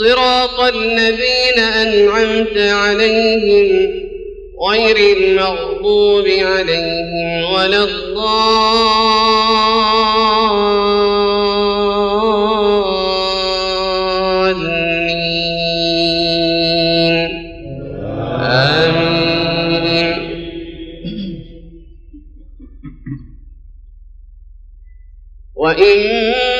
صراط الذين أنعمت عليهم غير المغضوب عليهم ولا الضالين. آمين. وإن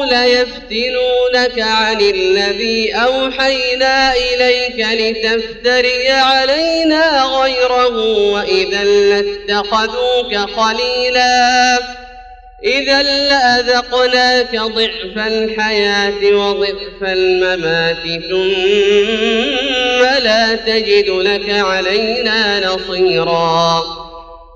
كادوا ليفتنونك عن الذي أوحينا إليك لتفتري علينا غيره وإذا لاتخذوك خليلاً. إذا لأذقناك ضعف الحياة وضعف الممات ثم لا تجد لك علينا نصيرا.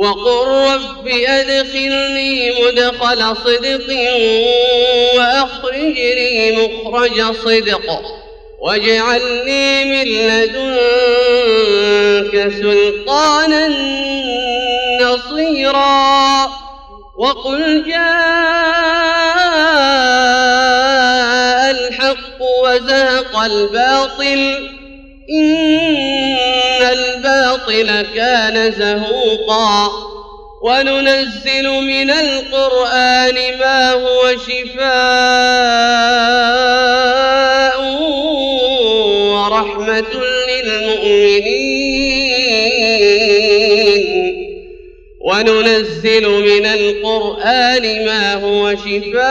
وقل رب أدخلني مدخل صدق وأخرجني مخرج صدق واجعل لي من لدنك سلطانا نصيرا وقل جاء الحق وزهق الباطل إن الباطل كان زهوقا. وننزل من القرآن ما هو شفاء ورحمة للمؤمنين. وننزل من القرآن ما هو شفاء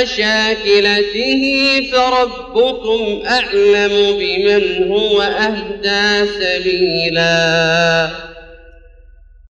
على شاكلته فربكم أعلم بمن هو أهدى سبيلاً